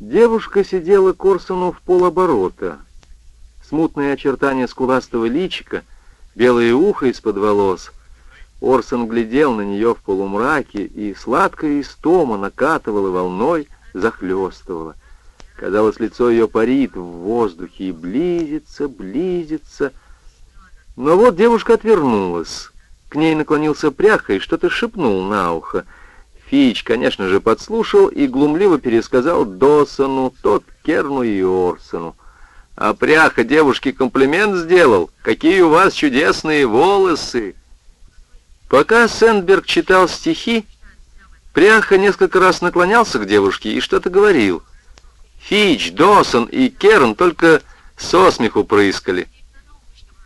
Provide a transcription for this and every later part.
Девушка сидела Корсуну в полоборота. Смутные очертания скуластого личика, белое ухо из-под волос. Орсон глядел на нее в полумраке, и сладкая истома накатывала волной, захлестывала. Казалось, лицо ее парит в воздухе и близится, близится. Но вот девушка отвернулась. К ней наклонился пряха и что-то шепнул на ухо. Фич, конечно же, подслушал и глумливо пересказал Досону, тот Керну и Орсону. А пряха девушке комплимент сделал. «Какие у вас чудесные волосы!» Пока Сенберг читал стихи, пряха несколько раз наклонялся к девушке и что-то говорил. Фич, Досон и Керн только со смеху прыскали.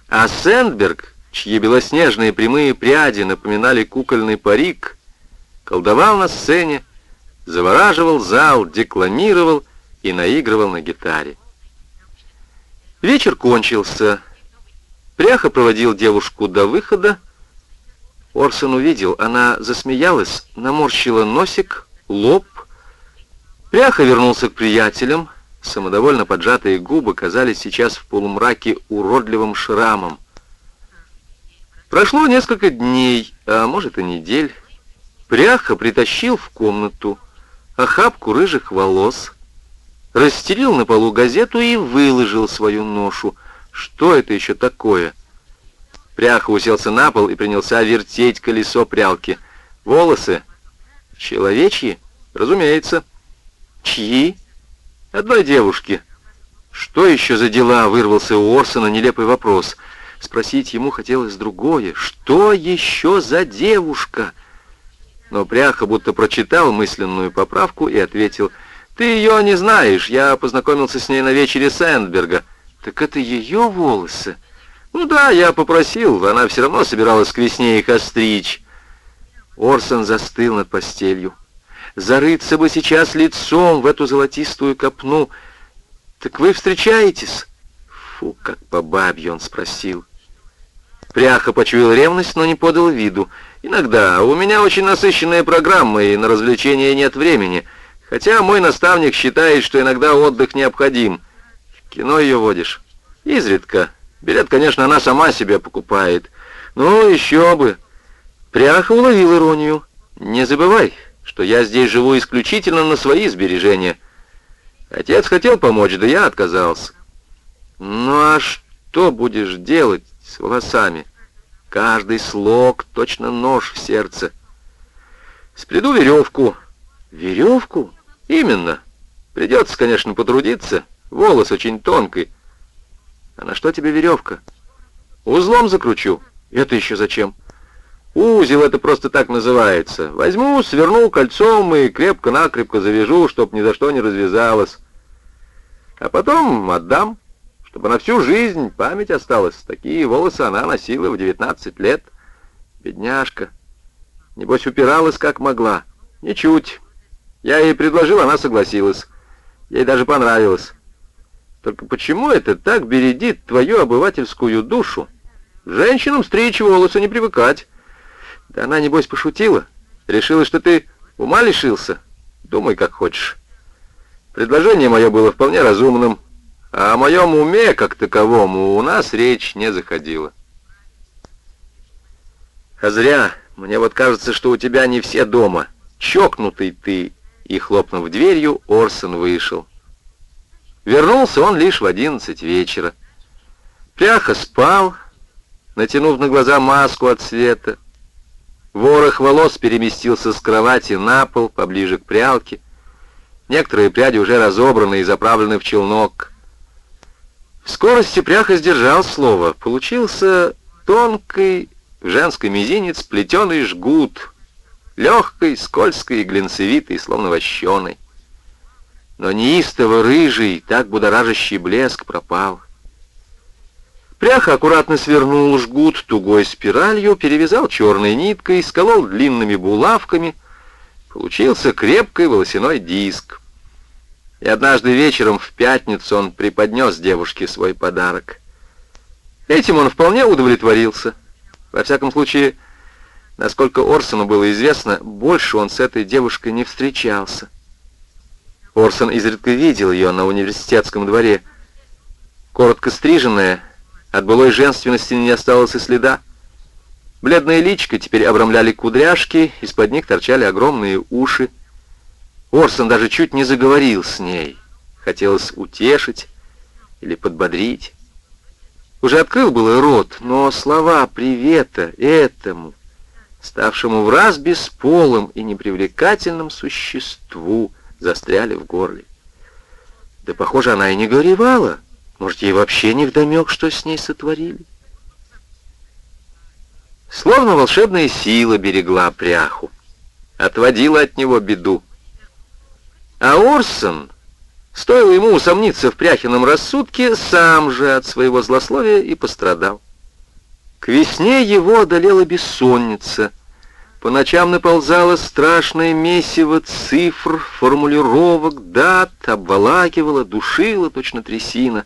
А Сендберг, чьи белоснежные прямые пряди напоминали кукольный парик, колдовал на сцене, завораживал зал, декламировал и наигрывал на гитаре. Вечер кончился. Пряха проводил девушку до выхода. Орсон увидел, она засмеялась, наморщила носик, лоб. Пряха вернулся к приятелям. Самодовольно поджатые губы казались сейчас в полумраке уродливым шрамом. Прошло несколько дней, а может и недель. Пряха притащил в комнату охапку рыжих волос, расстелил на полу газету и выложил свою ношу. Что это еще такое? Пряха уселся на пол и принялся вертеть колесо прялки. Волосы? Человечьи? Разумеется. Чьи? Одной девушки. Что еще за дела? Вырвался у Орсона нелепый вопрос. Спросить ему хотелось другое. Что еще за девушка? Но Пряха будто прочитал мысленную поправку и ответил, «Ты ее не знаешь, я познакомился с ней на вечере Сэндберга». «Так это ее волосы?» «Ну да, я попросил, она все равно собиралась к весне их остричь». Орсон застыл над постелью. Зарыться бы сейчас лицом в эту золотистую копну. «Так вы встречаетесь?» «Фу, как по бабье!» — он спросил. Пряха почуял ревность, но не подал виду. «Иногда. У меня очень насыщенная программа, и на развлечения нет времени. Хотя мой наставник считает, что иногда отдых необходим. В кино ее водишь?» «Изредка. Билет, конечно, она сама себе покупает. Ну, еще бы». Пряха уловил иронию. «Не забывай, что я здесь живу исключительно на свои сбережения. Отец хотел помочь, да я отказался». «Ну а что будешь делать?» с волосами. Каждый слог — точно нож в сердце. Спреду веревку. Веревку? Именно. Придется, конечно, потрудиться. Волос очень тонкий. А на что тебе веревка? Узлом закручу. Это еще зачем? Узел это просто так называется. Возьму, сверну кольцом и крепко-накрепко завяжу, чтоб ни за что не развязалось. А потом отдам чтобы на всю жизнь память осталась. Такие волосы она носила в 19 лет. Бедняжка. Небось, упиралась как могла. Ничуть. Я ей предложил, она согласилась. Ей даже понравилось. Только почему это так бередит твою обывательскую душу? Женщинам стричь волосы не привыкать. Да она, небось, пошутила. Решила, что ты ума лишился. Думай, как хочешь. Предложение мое было вполне разумным. А о моем уме, как таковому, у нас речь не заходила. А зря. Мне вот кажется, что у тебя не все дома. Чокнутый ты. И, хлопнув дверью, Орсон вышел. Вернулся он лишь в одиннадцать вечера. Пряха спал, натянув на глаза маску от света. Ворох волос переместился с кровати на пол, поближе к прялке. Некоторые пряди уже разобраны и заправлены в челнок. В скорости пряха сдержал слово. Получился тонкий женский мизинец, плетеный жгут, легкий, скользкий и глинцевитый, словно вощеный. Но неистово рыжий, так будоражащий блеск пропал. Пряха аккуратно свернул жгут тугой спиралью, перевязал черной ниткой, сколол длинными булавками. Получился крепкий волосяной диск. И однажды вечером в пятницу он преподнес девушке свой подарок. Этим он вполне удовлетворился. Во всяком случае, насколько Орсону было известно, больше он с этой девушкой не встречался. Орсон изредка видел ее на университетском дворе. Коротко стриженная, от былой женственности не осталось и следа. Бледная личка теперь обрамляли кудряшки, из-под них торчали огромные уши. Орсон даже чуть не заговорил с ней. Хотелось утешить или подбодрить. Уже открыл было рот, но слова привета этому, ставшему в раз бесполым и непривлекательным существу, застряли в горле. Да, похоже, она и не горевала. Может, ей вообще не вдомек, что с ней сотворили? Словно волшебная сила берегла пряху, отводила от него беду. А Орсон, стоило ему усомниться в пряхином рассудке, сам же от своего злословия и пострадал. К весне его одолела бессонница — по ночам наползало страшное месиво цифр, формулировок, дат, обволакивало, душило точно трясина.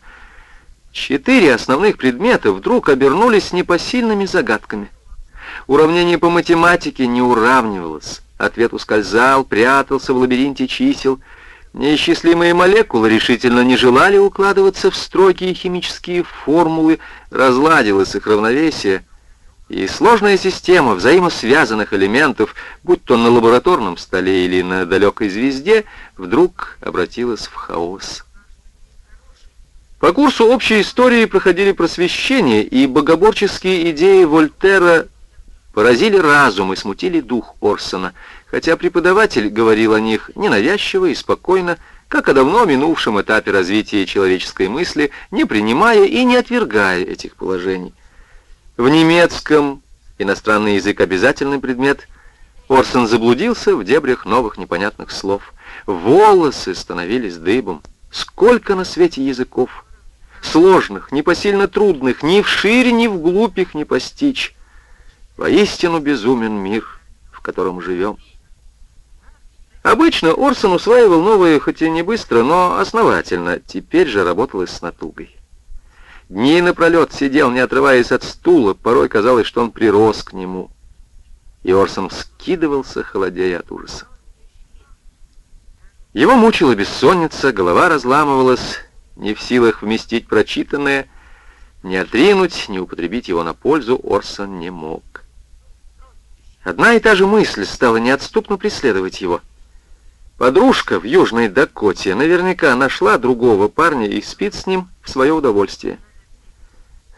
Четыре основных предмета вдруг обернулись непосильными загадками. Уравнение по математике не уравнивалось. Ответ ускользал, прятался в лабиринте чисел. Неисчислимые молекулы решительно не желали укладываться в строгие химические формулы, разладилось их равновесие — и сложная система взаимосвязанных элементов, будь то на лабораторном столе или на далекой звезде, вдруг обратилась в хаос. По курсу общей истории проходили просвещение, и богоборческие идеи Вольтера поразили разум и смутили дух Орсона, хотя преподаватель говорил о них ненавязчиво и спокойно, как о давно минувшем этапе развития человеческой мысли, не принимая и не отвергая этих положений. В немецком, иностранный язык обязательный предмет, Орсон заблудился в дебрях новых непонятных слов. Волосы становились дыбом. Сколько на свете языков! Сложных, непосильно трудных, ни вширь, ни вглубь их не постичь. Воистину безумен мир, в котором живем. Обычно Орсон усваивал новые, хоть и не быстро, но основательно. Теперь же работалось с натугой. Дни напролет сидел, не отрываясь от стула, порой казалось, что он прирос к нему. И Орсон вскидывался, холодея от ужаса. Его мучила бессонница, голова разламывалась, не в силах вместить прочитанное, не отринуть, не употребить его на пользу Орсон не мог. Одна и та же мысль стала неотступно преследовать его. Подружка в Южной Дакоте наверняка нашла другого парня и спит с ним в свое удовольствие.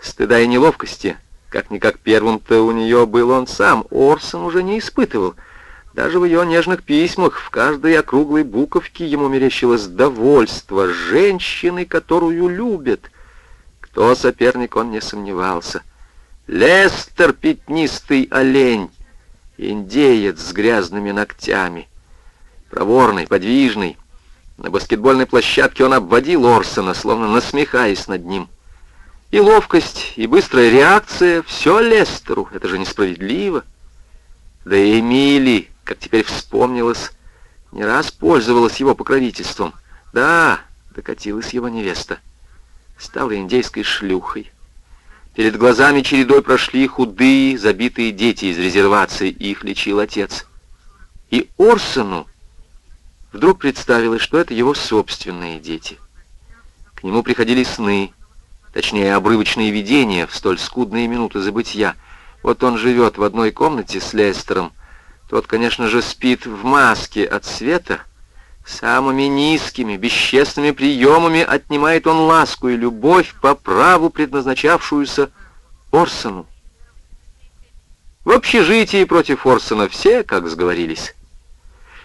Стыда и неловкости, как-никак первым-то у нее был он сам, Орсон уже не испытывал. Даже в ее нежных письмах в каждой округлой буковке ему мерещилось довольство женщины, которую любят. Кто соперник, он не сомневался. Лестер, пятнистый олень, индеец с грязными ногтями, проворный, подвижный. На баскетбольной площадке он обводил Орсона, словно насмехаясь над ним. И ловкость, и быстрая реакция — все Лестеру. Это же несправедливо. Да и Эмили, как теперь вспомнилось, не раз пользовалась его покровительством. Да, докатилась его невеста. Стала индейской шлюхой. Перед глазами чередой прошли худые, забитые дети из резервации, их лечил отец. И Орсону вдруг представилось, что это его собственные дети. К нему приходили сны, точнее, обрывочные видения в столь скудные минуты забытья. Вот он живет в одной комнате с Лестером. Тот, конечно же, спит в маске от света. Самыми низкими, бесчестными приемами отнимает он ласку и любовь по праву предназначавшуюся Орсону. В общежитии против Орсона все, как сговорились.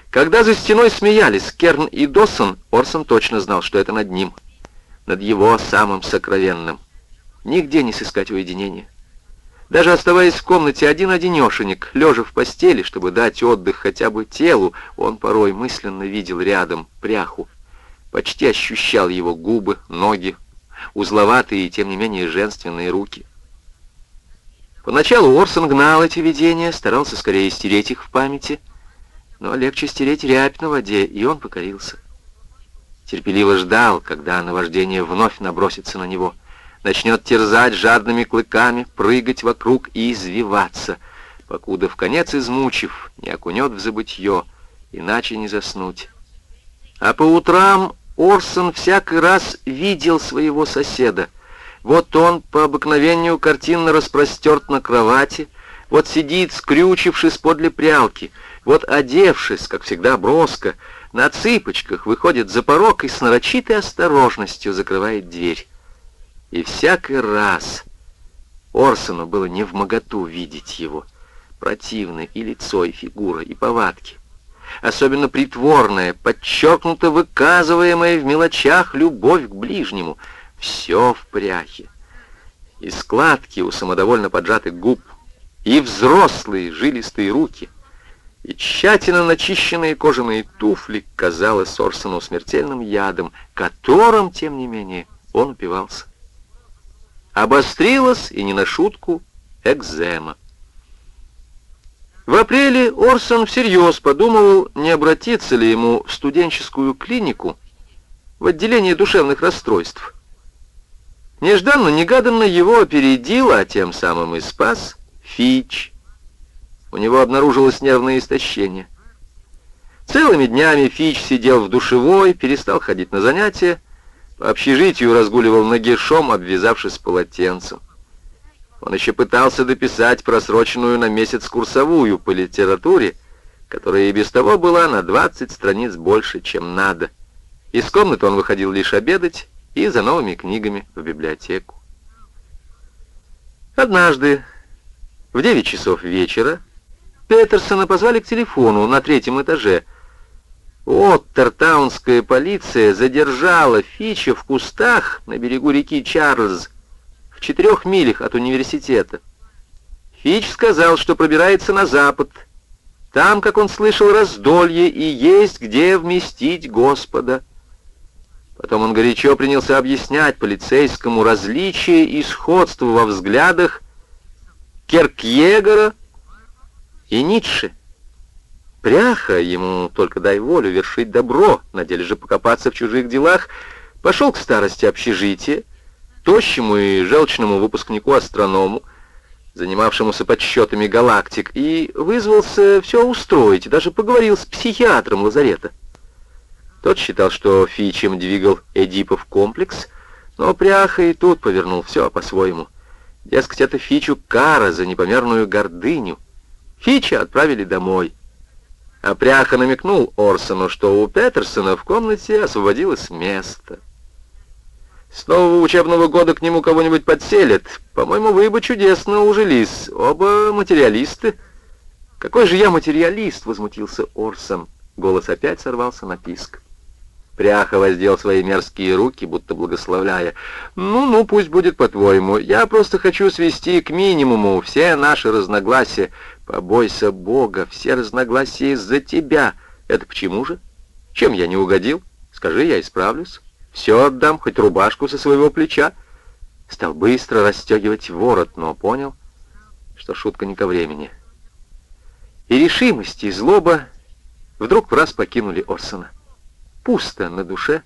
Когда за стеной смеялись Керн и Доссон, Орсон точно знал, что это над ним над его самым сокровенным. Нигде не сыскать уединения. Даже оставаясь в комнате один-одинешенек, лежа в постели, чтобы дать отдых хотя бы телу, он порой мысленно видел рядом пряху, почти ощущал его губы, ноги, узловатые и тем не менее женственные руки. Поначалу Орсон гнал эти видения, старался скорее стереть их в памяти, но легче стереть рябь на воде, и он покорился терпеливо ждал, когда наваждение вновь набросится на него, начнет терзать жадными клыками, прыгать вокруг и извиваться, покуда в конец измучив, не окунет в забытье, иначе не заснуть. А по утрам Орсон всякий раз видел своего соседа. Вот он по обыкновению картинно распростерт на кровати, вот сидит, скрючившись подле прялки, вот одевшись, как всегда, броско, на цыпочках выходит за порог и с нарочитой осторожностью закрывает дверь. И всякий раз Орсону было не в моготу видеть его. Противны и лицо, и фигура, и повадки. Особенно притворная, подчеркнуто выказываемая в мелочах любовь к ближнему. Все в пряхе. И складки у самодовольно поджатых губ, и взрослые жилистые руки, и тщательно начищенные кожаные туфли, казалось Орсону смертельным ядом, которым, тем не менее, он упивался. Обострилась, и не на шутку, экзема. В апреле Орсон всерьез подумывал, не обратиться ли ему в студенческую клинику в отделение душевных расстройств. Нежданно-негаданно его опередил, а тем самым и спас, Фич. У него обнаружилось нервное истощение. Целыми днями Фич сидел в душевой, перестал ходить на занятия, по общежитию разгуливал нагишом, обвязавшись полотенцем. Он еще пытался дописать просроченную на месяц курсовую по литературе, которая и без того была на 20 страниц больше, чем надо. Из комнаты он выходил лишь обедать и за новыми книгами в библиотеку. Однажды, в 9 часов вечера, Петерсона позвали к телефону на третьем этаже. Оттертаунская полиция задержала Фича в кустах на берегу реки Чарльз в четырех милях от университета. Фич сказал, что пробирается на запад. Там, как он слышал, раздолье и есть где вместить Господа. Потом он горячо принялся объяснять полицейскому различие и сходство во взглядах Керкьегора и Ницше. Пряха, ему только дай волю вершить добро, на деле же покопаться в чужих делах, пошел к старости общежития, тощему и желчному выпускнику-астроному, занимавшемуся подсчетами галактик, и вызвался все устроить, даже поговорил с психиатром лазарета. Тот считал, что Фичем двигал Эдипов комплекс, но Пряха и тут повернул все по-своему. Дескать, это Фичу кара за непомерную гордыню. Фича отправили домой. А Пряха намекнул Орсону, что у Петерсона в комнате освободилось место. С нового учебного года к нему кого-нибудь подселят. По-моему, вы бы чудесно ужились. Оба материалисты. «Какой же я материалист!» — возмутился Орсон. Голос опять сорвался на писк. Пряха воздел свои мерзкие руки, будто благословляя. «Ну-ну, пусть будет по-твоему. Я просто хочу свести к минимуму все наши разногласия. Побойся Бога, все разногласия из-за тебя. Это почему же? Чем я не угодил? Скажи, я исправлюсь. Все отдам, хоть рубашку со своего плеча». Стал быстро расстегивать ворот, но понял, что шутка не ко времени. И решимость, и злоба вдруг в раз покинули Орсона пусто на душе,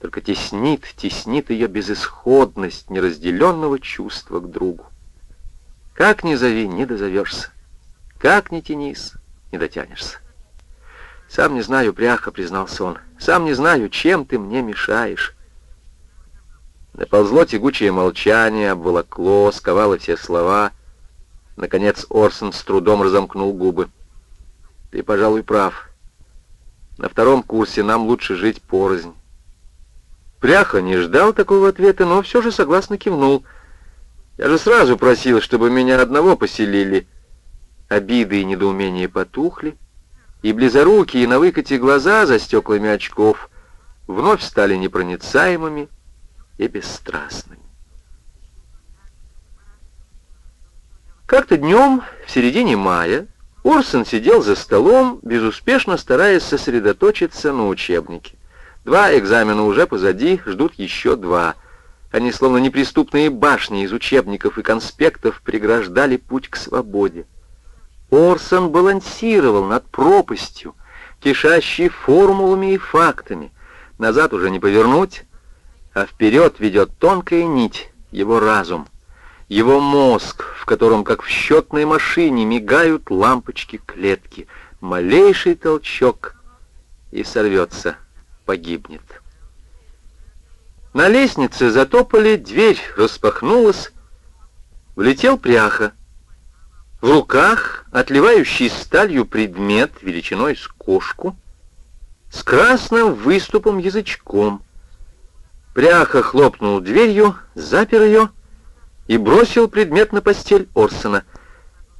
только теснит, теснит ее безысходность неразделенного чувства к другу. Как ни зови, не дозовешься. Как ни тянись, не дотянешься. Сам не знаю, пряха, признался он. Сам не знаю, чем ты мне мешаешь. Наползло тягучее молчание, обволокло, сковало все слова. Наконец Орсон с трудом разомкнул губы. Ты, пожалуй, прав. На втором курсе нам лучше жить порознь. Пряха не ждал такого ответа, но все же согласно кивнул. Я же сразу просил, чтобы меня одного поселили. Обиды и недоумения потухли, и близорукие на выкате глаза за стеклами очков вновь стали непроницаемыми и бесстрастными. Как-то днем, в середине мая, Орсон сидел за столом, безуспешно стараясь сосредоточиться на учебнике. Два экзамена уже позади, ждут еще два. Они, словно неприступные башни из учебников и конспектов, преграждали путь к свободе. Орсон балансировал над пропастью, кишащей формулами и фактами. Назад уже не повернуть, а вперед ведет тонкая нить, его разум. Его мозг, в котором, как в счетной машине, мигают лампочки клетки. Малейший толчок, и сорвется, погибнет. На лестнице затопали, дверь распахнулась, влетел пряха. В руках отливающий сталью предмет величиной с кошку, с красным выступом язычком. Пряха хлопнул дверью, запер ее и бросил предмет на постель Орсона.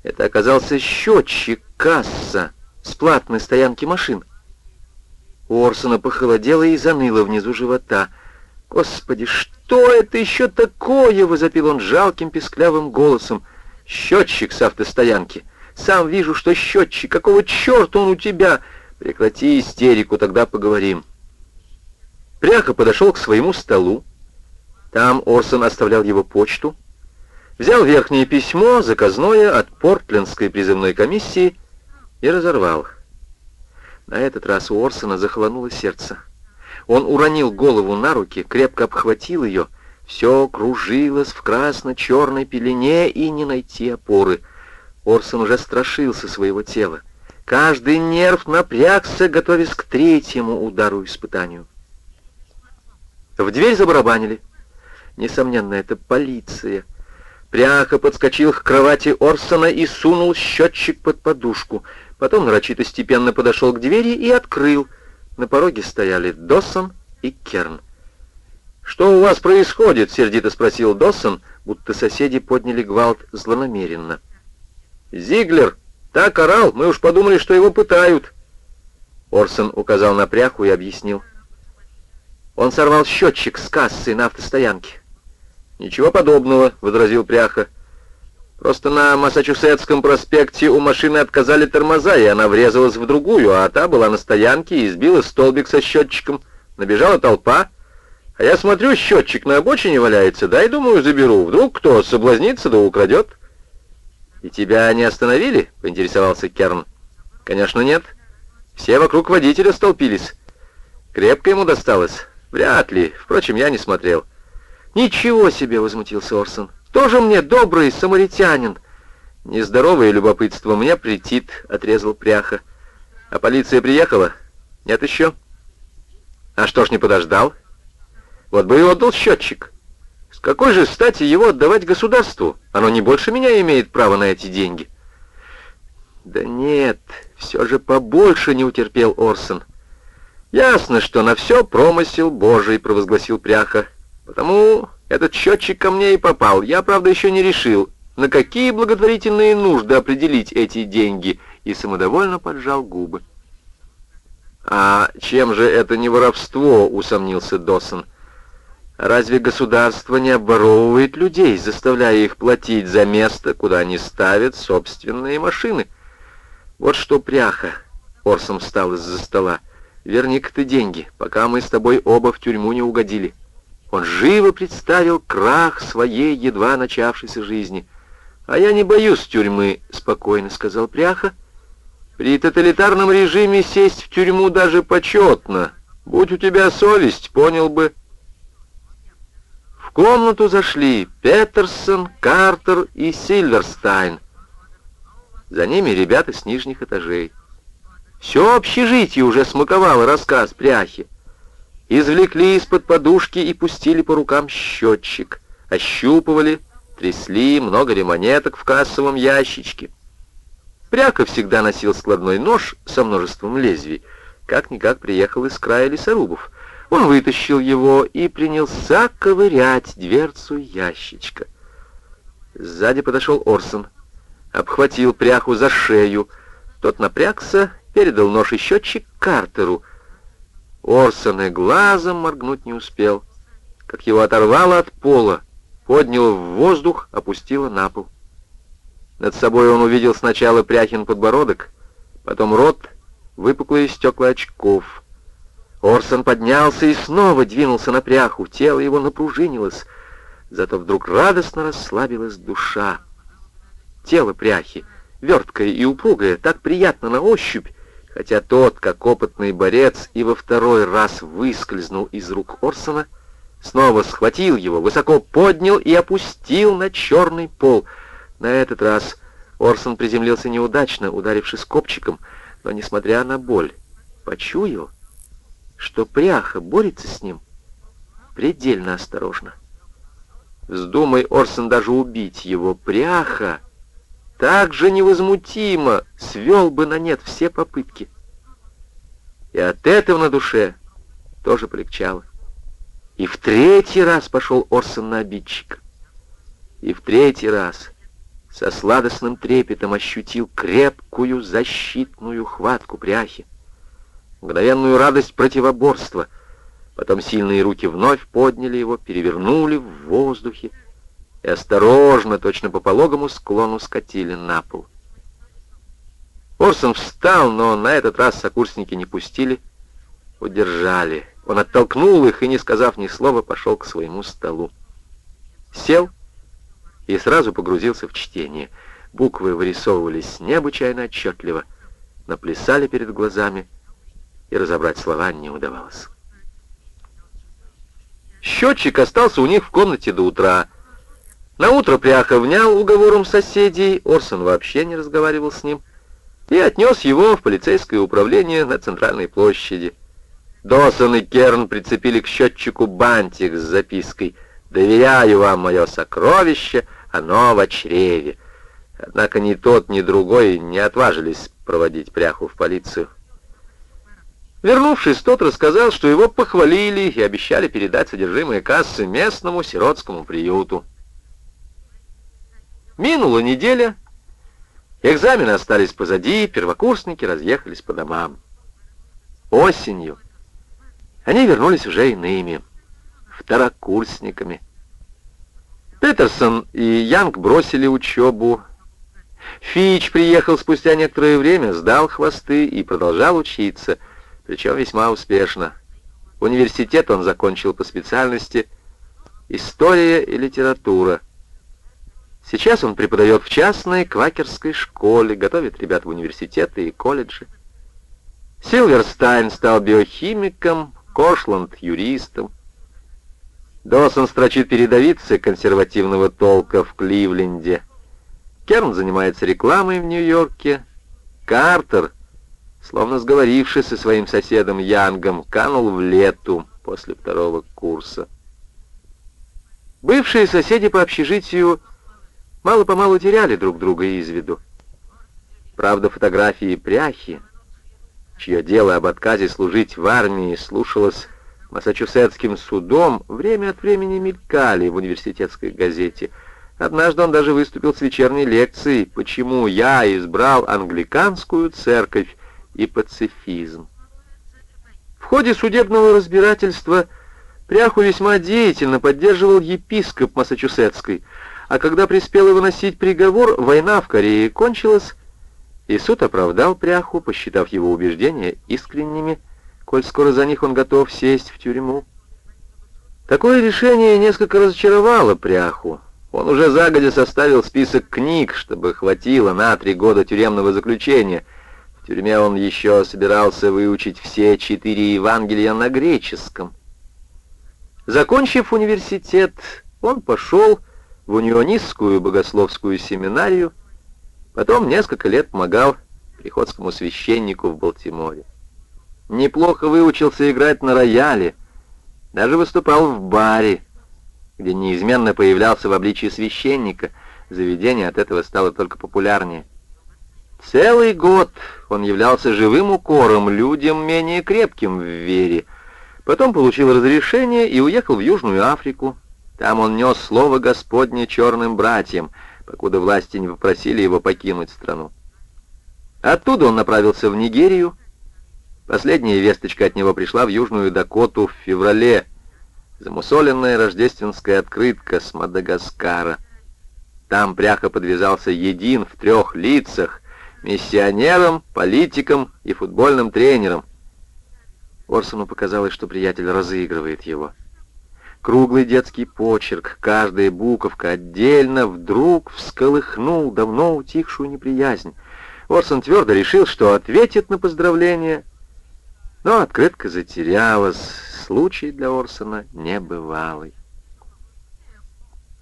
Это оказался счетчик касса с платной стоянки машин. У Орсона похолодело и заныло внизу живота. «Господи, что это еще такое?» — возопил он жалким песклявым голосом. «Счетчик с автостоянки. Сам вижу, что счетчик. Какого черта он у тебя?» «Прекрати истерику, тогда поговорим». Пряха подошел к своему столу. Там Орсон оставлял его почту. Взял верхнее письмо, заказное, от Портлендской призывной комиссии и разорвал. На этот раз у Орсона захолонуло сердце. Он уронил голову на руки, крепко обхватил ее. Все кружилось в красно-черной пелене и не найти опоры. Орсон уже страшился своего тела. Каждый нерв напрягся, готовясь к третьему удару испытанию. В дверь забарабанили. Несомненно, это полиция. Пряха подскочил к кровати Орсона и сунул счетчик под подушку — Потом нарочито степенно подошел к двери и открыл. На пороге стояли Доссон и Керн. «Что у вас происходит?» — сердито спросил Доссон, будто соседи подняли гвалт злонамеренно. «Зиглер так орал, мы уж подумали, что его пытают». Орсон указал на пряху и объяснил. Он сорвал счетчик с кассы на автостоянке. «Ничего подобного», — возразил пряха. Просто на Массачусетском проспекте у машины отказали тормоза, и она врезалась в другую, а та была на стоянке и сбила столбик со счетчиком. Набежала толпа. А я смотрю, счетчик на обочине валяется, дай, думаю, заберу. Вдруг кто соблазнится да украдет. «И тебя не остановили?» — поинтересовался Керн. «Конечно, нет. Все вокруг водителя столпились. Крепко ему досталось? Вряд ли. Впрочем, я не смотрел». «Ничего себе!» — возмутился Орсон. Тоже мне добрый самаритянин. Нездоровое любопытство мне претит, отрезал пряха. А полиция приехала? Нет еще? А что ж не подождал? Вот бы и отдал счетчик. С какой же стати его отдавать государству? Оно не больше меня имеет право на эти деньги. Да нет, все же побольше не утерпел Орсон. Ясно, что на все промысел Божий, провозгласил пряха. Потому этот счетчик ко мне и попал. Я, правда, еще не решил, на какие благотворительные нужды определить эти деньги, и самодовольно поджал губы. «А чем же это не воровство?» — усомнился Доссон. «Разве государство не обворовывает людей, заставляя их платить за место, куда они ставят собственные машины?» «Вот что пряха!» — Орсом встал из-за стола. «Верни-ка ты деньги, пока мы с тобой оба в тюрьму не угодили». Он живо представил крах своей едва начавшейся жизни. «А я не боюсь тюрьмы», — спокойно сказал Пряха. «При тоталитарном режиме сесть в тюрьму даже почетно. Будь у тебя совесть, понял бы». В комнату зашли Петерсон, Картер и Сильверстайн. За ними ребята с нижних этажей. Все общежитие уже смаковало рассказ Пряхи. Извлекли из-под подушки и пустили по рукам счетчик. Ощупывали, трясли, много ли монеток в кассовом ящичке. Пряко всегда носил складной нож со множеством лезвий. Как-никак приехал из края лесорубов. Он вытащил его и принялся ковырять дверцу ящичка. Сзади подошел Орсон. Обхватил пряху за шею. Тот напрягся, передал нож и счетчик Картеру — Орсон и глазом моргнуть не успел, как его оторвало от пола, подняло в воздух, опустило на пол. Над собой он увидел сначала Пряхин подбородок, потом рот, выпуклые стекла очков. Орсон поднялся и снова двинулся на Пряху, тело его напружинилось, зато вдруг радостно расслабилась душа. Тело Пряхи, верткое и упругое, так приятно на ощупь, хотя тот, как опытный борец, и во второй раз выскользнул из рук Орсона, снова схватил его, высоко поднял и опустил на черный пол. На этот раз Орсон приземлился неудачно, ударившись копчиком, но, несмотря на боль, почуял, что пряха борется с ним предельно осторожно. Вздумай Орсон даже убить его, пряха так же невозмутимо свел бы на нет все попытки. И от этого на душе тоже полегчало. И в третий раз пошел Орсон на обидчика. И в третий раз со сладостным трепетом ощутил крепкую защитную хватку пряхи, мгновенную радость противоборства. Потом сильные руки вновь подняли его, перевернули в воздухе и осторожно, точно по пологому склону, скатили на пол. Орсон встал, но на этот раз сокурсники не пустили, удержали. Он оттолкнул их и, не сказав ни слова, пошел к своему столу. Сел и сразу погрузился в чтение. Буквы вырисовывались необычайно отчетливо, наплясали перед глазами, и разобрать слова не удавалось. Счетчик остался у них в комнате до утра. На утро Пряха внял уговором соседей, Орсон вообще не разговаривал с ним, и отнес его в полицейское управление на центральной площади. Досон и Керн прицепили к счетчику бантик с запиской «Доверяю вам мое сокровище, оно в чреве». Однако ни тот, ни другой не отважились проводить пряху в полицию. Вернувшись, тот рассказал, что его похвалили и обещали передать содержимое кассы местному сиротскому приюту. Минула неделя, экзамены остались позади, первокурсники разъехались по домам. Осенью они вернулись уже иными, второкурсниками. Петерсон и Янг бросили учебу. Фич приехал спустя некоторое время, сдал хвосты и продолжал учиться, причем весьма успешно. Университет он закончил по специальности «История и литература». Сейчас он преподает в частной квакерской школе, готовит ребят в университеты и колледжи. Силверстайн стал биохимиком, Кошланд — юристом. Досон строчит передовицы консервативного толка в Кливленде. Керн занимается рекламой в Нью-Йорке. Картер, словно сговорившись со своим соседом Янгом, канул в лету после второго курса. Бывшие соседи по общежитию мало-помалу теряли друг друга из виду. Правда, фотографии пряхи чье дело об отказе служить в армии слушалось Массачусетским судом, время от времени мелькали в университетской газете. Однажды он даже выступил с вечерней лекцией «Почему я избрал англиканскую церковь и пацифизм». В ходе судебного разбирательства Пряху весьма деятельно поддерживал епископ Массачусетской, а когда приспело выносить приговор, война в Корее кончилась, и суд оправдал Пряху, посчитав его убеждения искренними, коль скоро за них он готов сесть в тюрьму. Такое решение несколько разочаровало Пряху. Он уже загодя составил список книг, чтобы хватило на три года тюремного заключения. В тюрьме он еще собирался выучить все четыре Евангелия на греческом. Закончив университет, он пошел в унионистскую богословскую семинарию, Потом несколько лет помогал приходскому священнику в Балтиморе. Неплохо выучился играть на рояле, даже выступал в баре, где неизменно появлялся в обличии священника. Заведение от этого стало только популярнее. Целый год он являлся живым укором людям, менее крепким в вере. Потом получил разрешение и уехал в Южную Африку. Там он нес слово Господне черным братьям — покуда власти не попросили его покинуть страну. Оттуда он направился в Нигерию. Последняя весточка от него пришла в Южную Дакоту в феврале. Замусоленная рождественская открытка с Мадагаскара. Там пряхо подвязался един в трех лицах — миссионером, политиком и футбольным тренером. Орсону показалось, что приятель разыгрывает его. — Круглый детский почерк, каждая буковка отдельно вдруг всколыхнул давно утихшую неприязнь. Орсон твердо решил, что ответит на поздравление, но открытка затерялась. Случай для Орсона небывалый.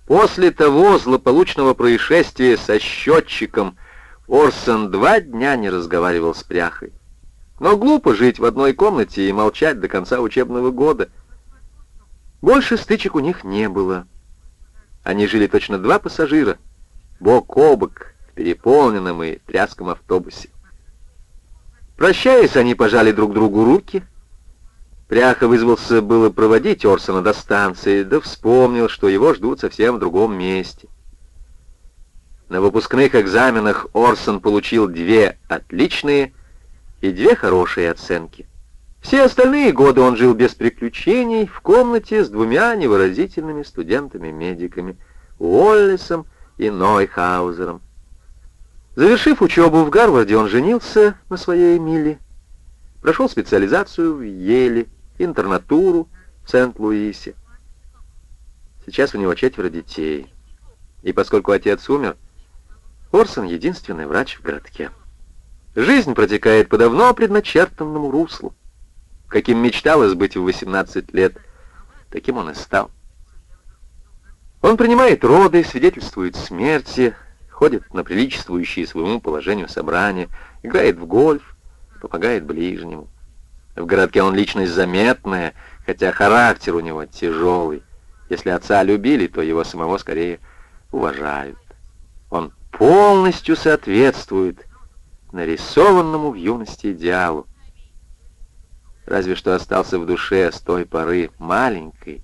После того злополучного происшествия со счетчиком Орсон два дня не разговаривал с пряхой. Но глупо жить в одной комнате и молчать до конца учебного года. Больше стычек у них не было. Они жили точно два пассажира, бок о бок, в переполненном и тряском автобусе. Прощаясь, они пожали друг другу руки. Пряха вызвался было проводить Орсона до станции, да вспомнил, что его ждут совсем в другом месте. На выпускных экзаменах Орсон получил две отличные и две хорошие оценки. Все остальные годы он жил без приключений в комнате с двумя невыразительными студентами-медиками, Уоллесом и Нойхаузером. Завершив учебу в Гарварде, он женился на своей Милли, прошел специализацию в Еле, интернатуру в Сент-Луисе. Сейчас у него четверо детей. И поскольку отец умер, Орсон — единственный врач в городке. Жизнь протекает по давно предначертанному руслу. Каким мечталось быть в 18 лет, таким он и стал. Он принимает роды, свидетельствует смерти, ходит на приличествующие своему положению собрания, играет в гольф, помогает ближнему. В городке он личность заметная, хотя характер у него тяжелый. Если отца любили, то его самого скорее уважают. Он полностью соответствует нарисованному в юности идеалу. Разве что остался в душе с той поры маленький,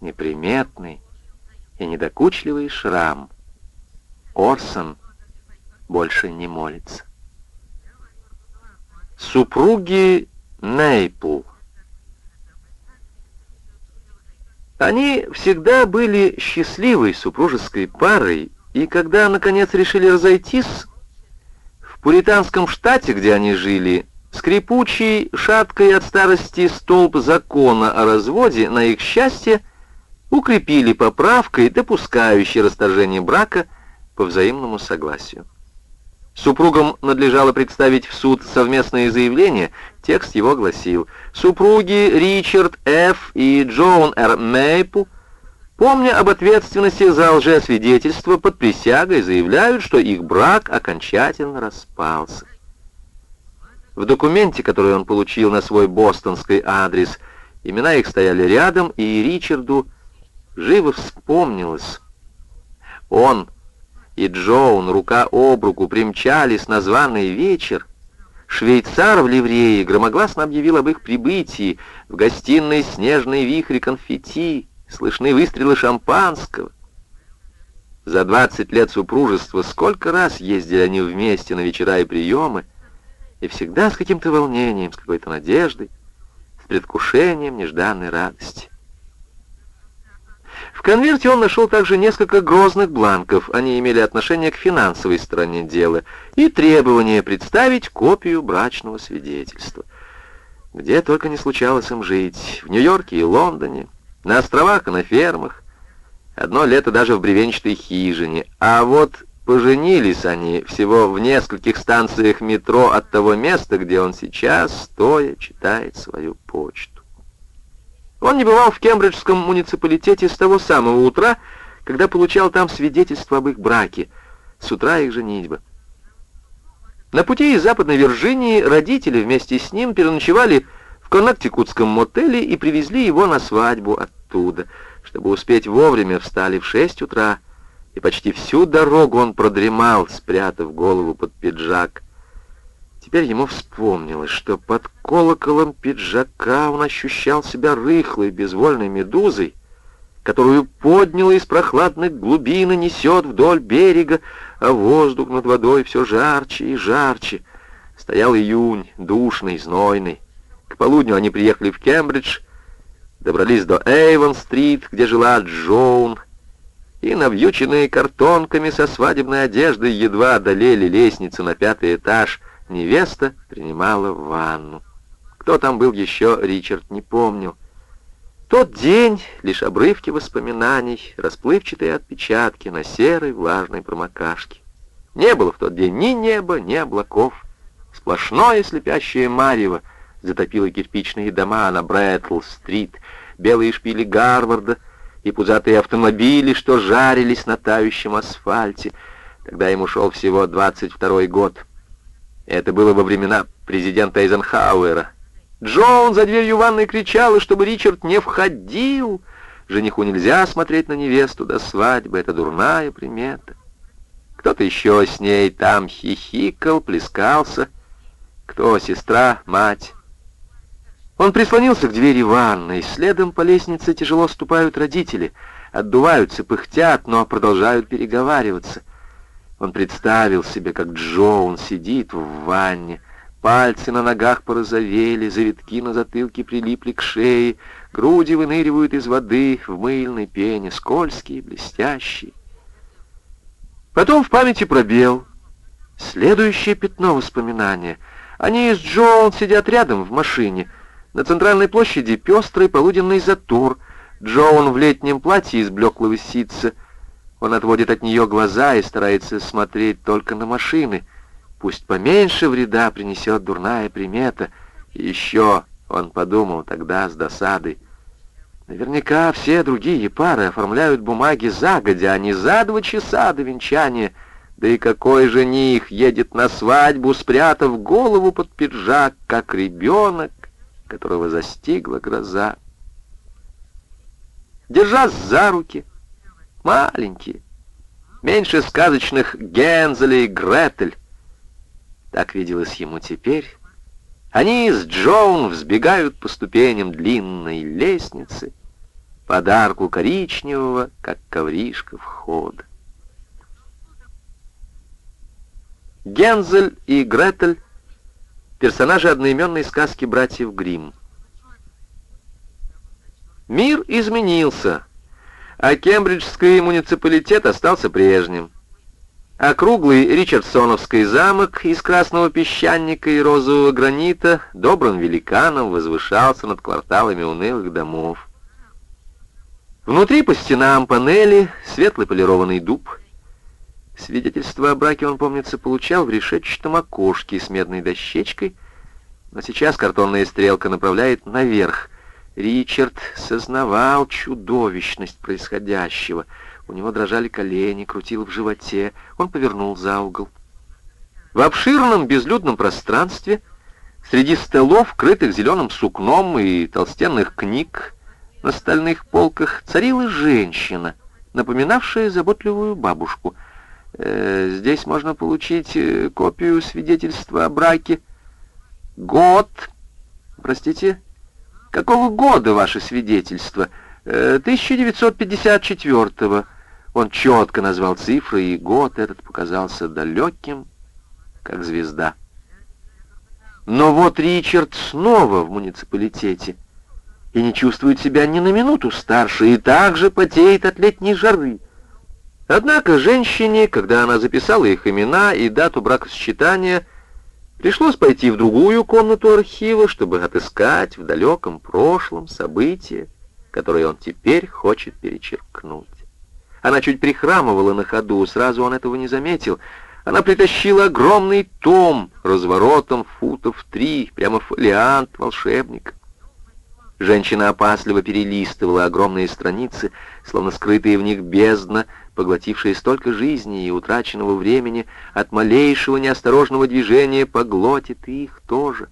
неприметный и недокучливый шрам — Орсон больше не молится. Супруги Нейпл. Они всегда были счастливой супружеской парой, и когда, наконец, решили разойтись, в пуританском штате, где они жили, скрипучий, шаткой от старости столб закона о разводе, на их счастье, укрепили поправкой, допускающей расторжение брака, по взаимному согласию. Супругам надлежало представить в суд совместное заявление. Текст его гласил «Супруги Ричард Ф. и Джоан Р. Мейпл, помня об ответственности за лжесвидетельство, под присягой заявляют, что их брак окончательно распался». В документе, который он получил на свой бостонский адрес, имена их стояли рядом, и Ричарду живо вспомнилось. Он и Джоун рука об руку примчались на званый вечер, швейцар в ливрее громогласно объявил об их прибытии, в гостиной снежные вихри конфетти, слышны выстрелы шампанского. За двадцать лет супружества сколько раз ездили они вместе на вечера и приемы, и всегда с каким-то волнением, с какой-то надеждой, с предвкушением нежданной радости. В конверте он нашел также несколько грозных бланков, они имели отношение к финансовой стороне дела, и требование представить копию брачного свидетельства. Где только не случалось им жить, в Нью-Йорке и Лондоне, на островах и на фермах, одно лето даже в бревенчатой хижине, а вот поженились они всего в нескольких станциях метро от того места, где он сейчас, стоя, читает свою почту. Он не бывал в Кембриджском муниципалитете с того самого утра, когда получал там свидетельство об их браке, с утра их женитьбы. На пути из Западной Вирджинии родители вместе с ним переночевали в Коннектикутском мотеле и привезли его на свадьбу оттуда. Чтобы успеть вовремя, встали в шесть утра, и почти всю дорогу он продремал, спрятав голову под пиджак. Теперь ему вспомнилось, что под колоколом пиджака он ощущал себя рыхлой, безвольной медузой, которую подняло из прохладных глубин и несет вдоль берега, а воздух над водой все жарче и жарче. Стоял июнь, душный, знойный. К полудню они приехали в Кембридж, добрались до Эйвон-стрит, где жила Джоун, и, навьюченные картонками со свадебной одеждой, едва одолели лестницу на пятый этаж — Невеста принимала ванну. Кто там был еще, Ричард не помнил. Тот день — лишь обрывки воспоминаний, расплывчатые отпечатки на серой влажной промокашке. Не было в тот день ни неба, ни облаков. Сплошное слепящее марево затопило кирпичные дома на Брэттл-стрит, белые шпили Гарварда и пузатые автомобили, что жарились на тающем асфальте. Тогда ему шел всего 22 год — это было во времена президента Эйзенхауэра. Джоун за дверью ванной кричала, чтобы Ричард не входил. Жениху нельзя смотреть на невесту до свадьбы, это дурная примета. Кто-то еще с ней там хихикал, плескался. Кто? Сестра? Мать? Он прислонился к двери ванной. Следом по лестнице тяжело ступают родители. Отдуваются, пыхтят, но продолжают переговариваться. Он представил себе, как Джоун сидит в ванне, Пальцы на ногах порозовели, завитки на затылке прилипли к шее, груди выныривают из воды в мыльной пене, скользкие, блестящие. Потом в памяти пробел. Следующее пятно воспоминания. Они с Джоун сидят рядом в машине. На центральной площади пестрый полуденный затор. Джоун в летнем платье из блеклого ситца. Он отводит от нее глаза и старается смотреть только на машины — Пусть поменьше вреда принесет дурная примета. И еще, он подумал тогда с досадой, наверняка все другие пары оформляют бумаги загодя, а не за два часа до венчания. Да и какой жених едет на свадьбу, спрятав голову под пиджак, как ребенок, которого застигла гроза. Держась за руки, маленькие, меньше сказочных Гензеля и Гретель, так виделось ему теперь. Они с Джоун взбегают по ступеням длинной лестницы, подарку коричневого, как ковришка входа. Гензель и Гретель — персонажи одноименной сказки братьев Гримм. Мир изменился, а кембриджский муниципалитет остался прежним. Округлый Ричардсоновский замок из красного песчаника и розового гранита добрым великаном возвышался над кварталами унылых домов. Внутри по стенам панели светлый полированный дуб. Свидетельство о браке он, помнится, получал в решетчатом окошке с медной дощечкой, но сейчас картонная стрелка направляет наверх. Ричард сознавал чудовищность происходящего — у него дрожали колени, крутил в животе. Он повернул за угол. В обширном безлюдном пространстве, среди столов, крытых зеленым сукном и толстенных книг, на стальных полках царила женщина, напоминавшая заботливую бабушку. Э, здесь можно получить э, копию свидетельства о браке. Год, простите, какого года ваше свидетельство? Э, 1954-го. Он четко назвал цифры, и год этот показался далеким, как звезда. Но вот Ричард снова в муниципалитете и не чувствует себя ни на минуту старше, и также потеет от летней жары. Однако женщине, когда она записала их имена и дату бракосочетания, пришлось пойти в другую комнату архива, чтобы отыскать в далеком прошлом события, которые он теперь хочет перечеркнуть. Она чуть прихрамывала на ходу, сразу он этого не заметил. Она притащила огромный том разворотом футов три, прямо фолиант волшебник. Женщина опасливо перелистывала огромные страницы, словно скрытые в них бездна, поглотившие столько жизни и утраченного времени, от малейшего неосторожного движения поглотит их тоже.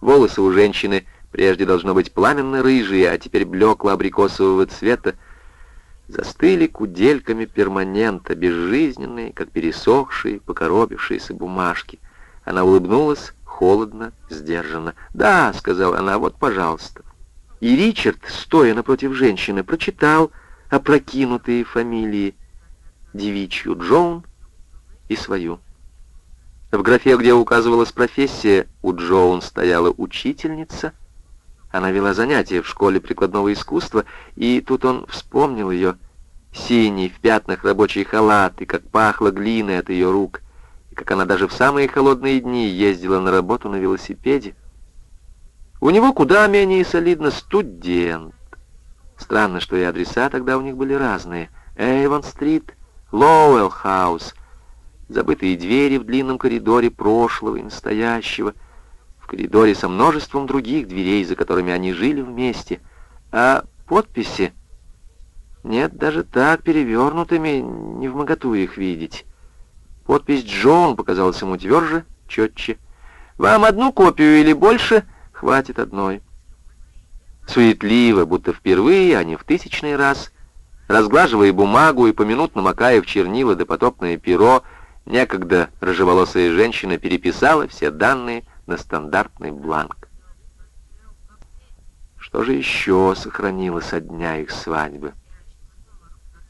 Волосы у женщины прежде должно быть пламенно-рыжие, а теперь блекло-абрикосового цвета, застыли кудельками перманента, безжизненные, как пересохшие, покоробившиеся бумажки. Она улыбнулась, холодно, сдержанно. «Да», — сказала она, — «вот, пожалуйста». И Ричард, стоя напротив женщины, прочитал опрокинутые фамилии девичью Джоун и свою. В графе, где указывалась профессия, у Джоун стояла учительница — она вела занятия в школе прикладного искусства, и тут он вспомнил ее, синий, в пятнах рабочий халат, и как пахло глиной от ее рук, и как она даже в самые холодные дни ездила на работу на велосипеде. У него куда менее солидно студент. Странно, что и адреса тогда у них были разные. Эйвон-стрит, Лоуэлл-хаус, забытые двери в длинном коридоре прошлого и настоящего — коридоре со множеством других дверей, за которыми они жили вместе, а подписи... Нет, даже так перевернутыми не в их видеть. Подпись «Джон» показалась ему тверже, четче. Вам одну копию или больше? Хватит одной. Суетливо, будто впервые, а не в тысячный раз, разглаживая бумагу и поминутно макая в чернила допотопное перо, некогда рыжеволосая женщина переписала все данные на стандартный бланк. Что же еще сохранилось со дня их свадьбы?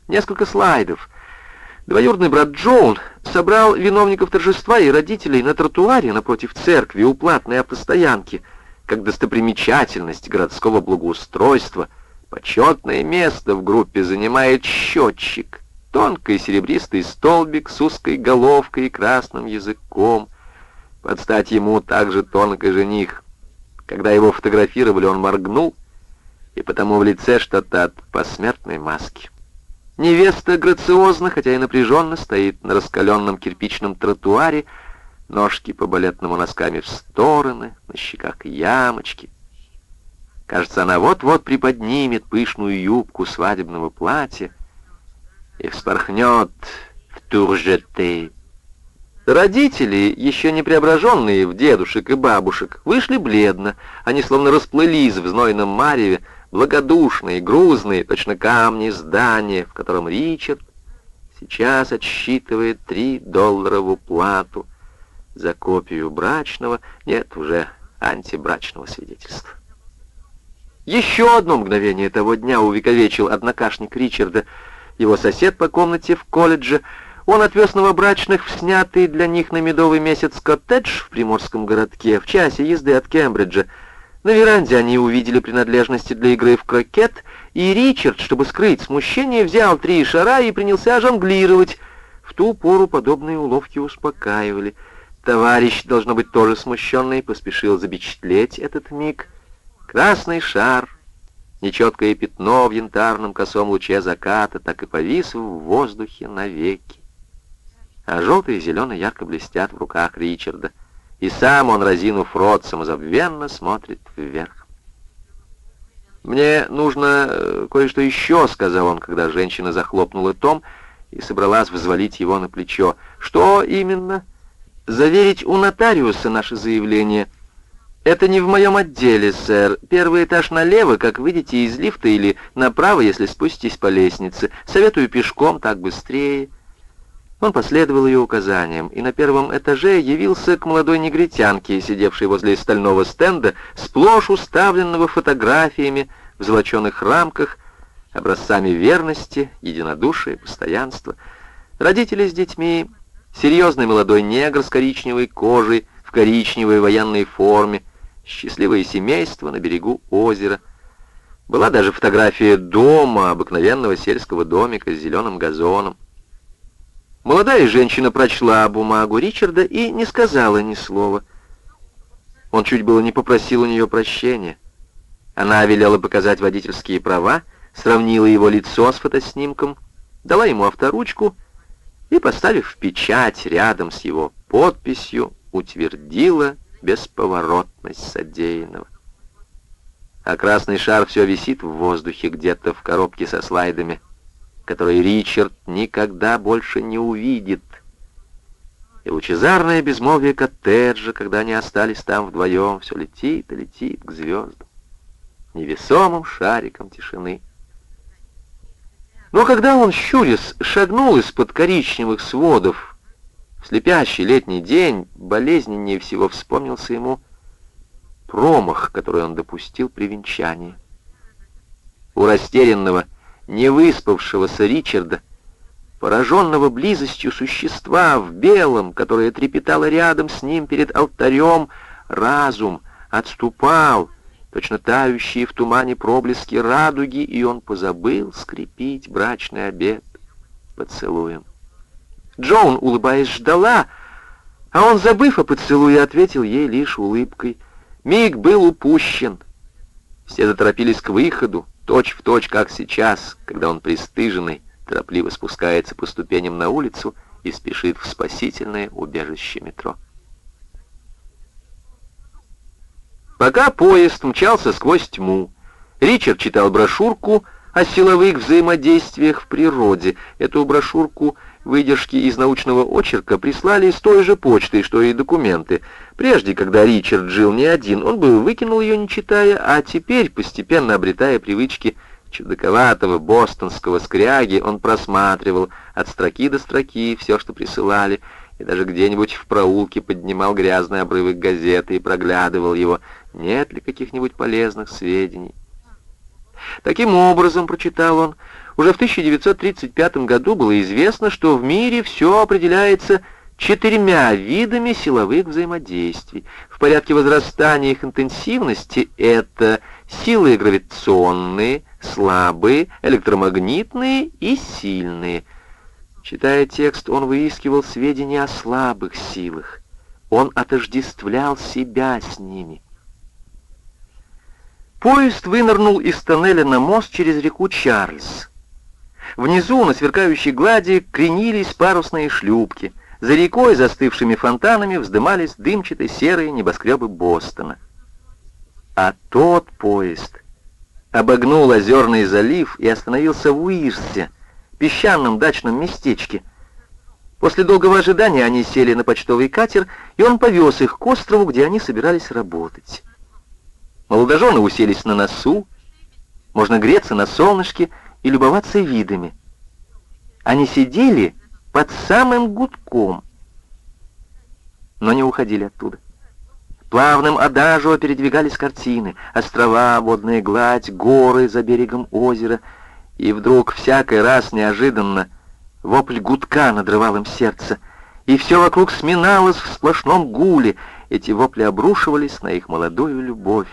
Несколько слайдов. Двоюродный брат Джоун собрал виновников торжества и родителей на тротуаре напротив церкви у платной автостоянки, как достопримечательность городского благоустройства. Почетное место в группе занимает счетчик, тонкий серебристый столбик с узкой головкой и красным языком. Под стать ему также тонкий жених. Когда его фотографировали, он моргнул, и потому в лице что-то от посмертной маски. Невеста грациозно, хотя и напряженно, стоит на раскаленном кирпичном тротуаре, ножки по балетному носками в стороны, на щеках ямочки. Кажется, она вот-вот приподнимет пышную юбку свадебного платья и вспорхнет в туржете. Родители, еще не преображенные в дедушек и бабушек, вышли бледно. Они словно расплылись в знойном мареве, благодушные, грузные, точно камни здания, в котором Ричард сейчас отсчитывает три доллара в уплату за копию брачного, нет, уже антибрачного свидетельства. Еще одно мгновение того дня увековечил однокашник Ричарда, его сосед по комнате в колледже, он отвез новобрачных в снятый для них на медовый месяц коттедж в приморском городке в часе езды от Кембриджа. На веранде они увидели принадлежности для игры в крокет, и Ричард, чтобы скрыть смущение, взял три шара и принялся жонглировать. В ту пору подобные уловки успокаивали. Товарищ, должно быть, тоже смущенный, поспешил запечатлеть этот миг. Красный шар, нечеткое пятно в янтарном косом луче заката, так и повис в воздухе навеки а желтые и зеленые ярко блестят в руках Ричарда, и сам он, разинув рот, самозабвенно смотрит вверх. «Мне нужно э, кое-что еще», — сказал он, когда женщина захлопнула том и собралась взвалить его на плечо. «Что именно?» «Заверить у нотариуса наше заявление». «Это не в моем отделе, сэр. Первый этаж налево, как выйдете из лифта, или направо, если спуститесь по лестнице. Советую пешком, так быстрее». Он последовал ее указаниям, и на первом этаже явился к молодой негритянке, сидевшей возле стального стенда, сплошь уставленного фотографиями в золоченых рамках, образцами верности, единодушия, постоянства. Родители с детьми, серьезный молодой негр с коричневой кожей, в коричневой военной форме, счастливое семейство на берегу озера. Была даже фотография дома, обыкновенного сельского домика с зеленым газоном. Молодая женщина прочла бумагу Ричарда и не сказала ни слова. Он чуть было не попросил у нее прощения. Она велела показать водительские права, сравнила его лицо с фотоснимком, дала ему авторучку и, поставив печать рядом с его подписью, утвердила бесповоротность содеянного. А красный шар все висит в воздухе где-то в коробке со слайдами — который Ричард никогда больше не увидит. И лучезарное безмолвие коттеджа, когда они остались там вдвоем, все летит и летит к звездам, невесомым шариком тишины. Но когда он, щурясь, шагнул из-под коричневых сводов, в слепящий летний день, болезненнее всего вспомнился ему промах, который он допустил при венчании. У растерянного, невыспавшегося Ричарда, пораженного близостью существа в белом, которое трепетало рядом с ним перед алтарем, разум отступал, точно тающие в тумане проблески радуги, и он позабыл скрепить брачный обед поцелуем. Джоун, улыбаясь, ждала, а он, забыв о поцелуе, ответил ей лишь улыбкой. Миг был упущен. Все заторопились к выходу, точь в точь, как сейчас, когда он пристыженный торопливо спускается по ступеням на улицу и спешит в спасительное убежище метро. Пока поезд мчался сквозь тьму, Ричард читал брошюрку о силовых взаимодействиях в природе. Эту брошюрку Выдержки из научного очерка прислали с той же почтой, что и документы. Прежде, когда Ричард жил не один, он бы выкинул ее, не читая, а теперь, постепенно обретая привычки чудаковатого бостонского скряги, он просматривал от строки до строки все, что присылали, и даже где-нибудь в проулке поднимал грязный обрывок газеты и проглядывал его, нет ли каких-нибудь полезных сведений. Таким образом, прочитал он, уже в 1935 году было известно, что в мире все определяется четырьмя видами силовых взаимодействий. В порядке возрастания их интенсивности это силы гравитационные, слабые, электромагнитные и сильные. Читая текст, он выискивал сведения о слабых силах. Он отождествлял себя с ними. Поезд вынырнул из тоннеля на мост через реку Чарльз. Внизу, на сверкающей глади, кренились парусные шлюпки. За рекой, застывшими фонтанами, вздымались дымчатые серые небоскребы Бостона. А тот поезд обогнул озерный залив и остановился в Уирсе, песчаном дачном местечке. После долгого ожидания они сели на почтовый катер, и он повез их к острову, где они собирались работать. Молодожены уселись на носу, можно греться на солнышке, и любоваться видами. Они сидели под самым гудком, но не уходили оттуда. Плавным адажио передвигались картины, острова, водная гладь, горы за берегом озера, и вдруг всякий раз неожиданно вопль гудка надрывал им сердце, и все вокруг сминалось в сплошном гуле, эти вопли обрушивались на их молодую любовь.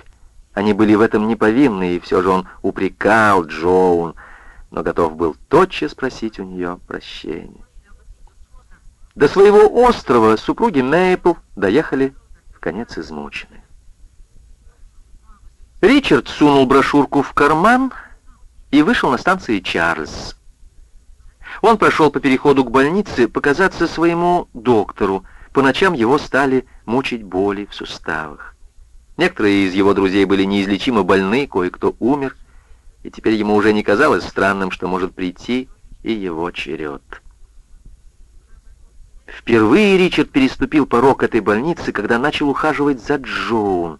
Они были в этом неповинны, и все же он упрекал Джоун — но готов был тотчас спросить у нее прощения. До своего острова супруги Мейпл доехали в конец измученные. Ричард сунул брошюрку в карман и вышел на станции Чарльз. Он прошел по переходу к больнице показаться своему доктору. По ночам его стали мучить боли в суставах. Некоторые из его друзей были неизлечимо больны, кое-кто умер — и теперь ему уже не казалось странным, что может прийти и его черед. Впервые Ричард переступил порог этой больницы, когда начал ухаживать за Джоун.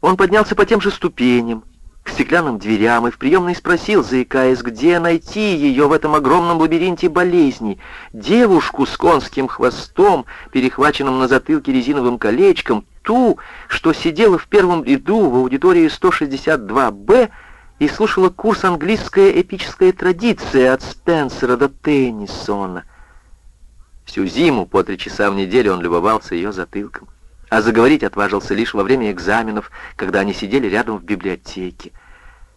Он поднялся по тем же ступеням, к стеклянным дверям и в приемной спросил, заикаясь, где найти ее в этом огромном лабиринте болезней. Девушку с конским хвостом, перехваченным на затылке резиновым колечком, ту, что сидела в первом ряду в аудитории 162-Б и слушала курс «Английская эпическая традиция» от Спенсера до Теннисона. Всю зиму по три часа в неделю он любовался ее затылком, а заговорить отважился лишь во время экзаменов, когда они сидели рядом в библиотеке.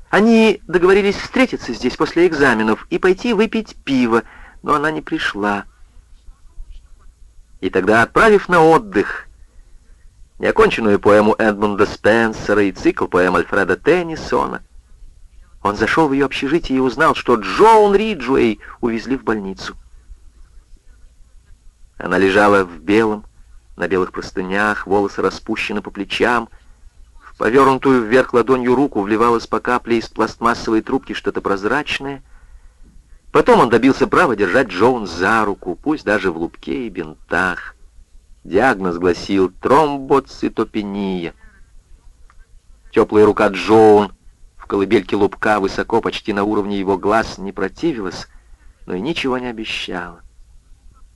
Они договорились встретиться здесь после экзаменов и пойти выпить пиво, но она не пришла. И тогда, отправив на отдых, неоконченную поэму Эдмунда Спенсера и цикл поэм Альфреда Теннисона. Он зашел в ее общежитие и узнал, что Джоун Риджуэй увезли в больницу. Она лежала в белом, на белых простынях, волосы распущены по плечам. В повернутую вверх ладонью руку вливалось по капле из пластмассовой трубки что-то прозрачное. Потом он добился права держать Джоун за руку, пусть даже в лупке и бинтах. Диагноз гласил тромбоцитопения. Теплая рука Джоун в колыбельке лобка высоко, почти на уровне его глаз, не противилась, но и ничего не обещала.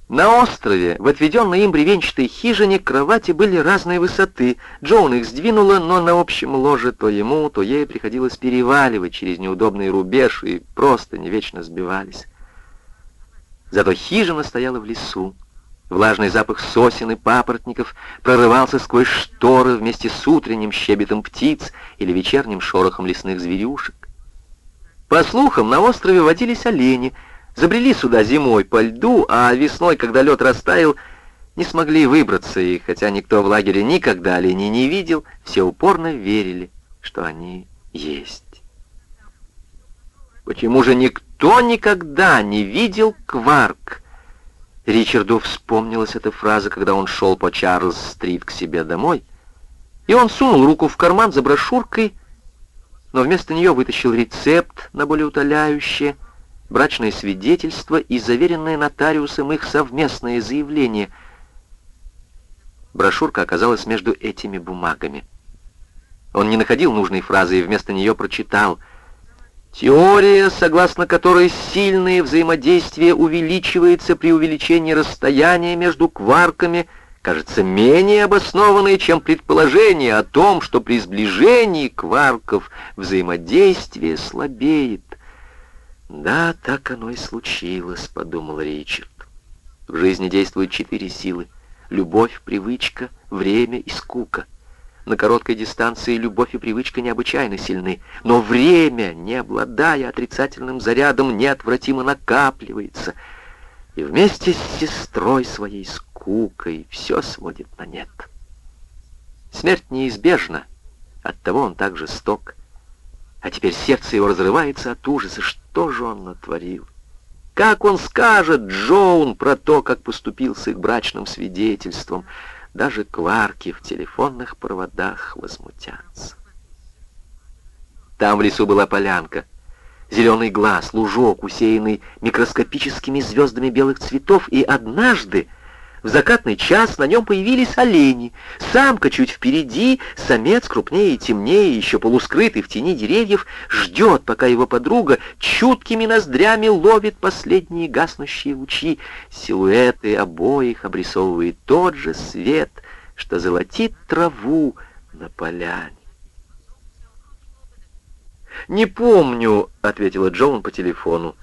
На острове, в отведенной им бревенчатой хижине, кровати были разной высоты. Джоун их сдвинула, но на общем ложе то ему, то ей приходилось переваливать через неудобный рубеж, и просто не вечно сбивались. Зато хижина стояла в лесу. Влажный запах сосен и папоротников прорывался сквозь шторы вместе с утренним щебетом птиц или вечерним шорохом лесных зверюшек. По слухам, на острове водились олени, забрели сюда зимой по льду, а весной, когда лед растаял, не смогли выбраться, и хотя никто в лагере никогда оленей не видел, все упорно верили, что они есть. Почему же никто никогда не видел кварк? Ричарду вспомнилась эта фраза, когда он шел по Чарльз-стрит к себе домой, и он сунул руку в карман за брошюркой, но вместо нее вытащил рецепт на более утоляющее, брачное свидетельство и заверенное нотариусом их совместное заявление. Брошюрка оказалась между этими бумагами. Он не находил нужной фразы и вместо нее прочитал «Теория, согласно которой сильное взаимодействие увеличивается при увеличении расстояния между кварками – кажется менее обоснованной, чем предположение о том, что при сближении кварков взаимодействие слабеет. «Да, так оно и случилось», — подумал Ричард. В жизни действуют четыре силы — любовь, привычка, время и скука. На короткой дистанции любовь и привычка необычайно сильны, но время, не обладая отрицательным зарядом, неотвратимо накапливается — и вместе с сестрой своей скукой все сводит на нет. Смерть неизбежна, оттого он так жесток. А теперь сердце его разрывается от ужаса. Что же он натворил? Как он скажет Джоун про то, как поступил с их брачным свидетельством? Даже кварки в телефонных проводах возмутятся. Там в лесу была полянка — зеленый глаз, лужок, усеянный микроскопическими звездами белых цветов, и однажды в закатный час на нем появились олени. Самка чуть впереди, самец крупнее и темнее, еще полускрытый в тени деревьев, ждет, пока его подруга чуткими ноздрями ловит последние гаснущие лучи. Силуэты обоих обрисовывает тот же свет, что золотит траву на поляне. «Не помню», — ответила Джоун по телефону.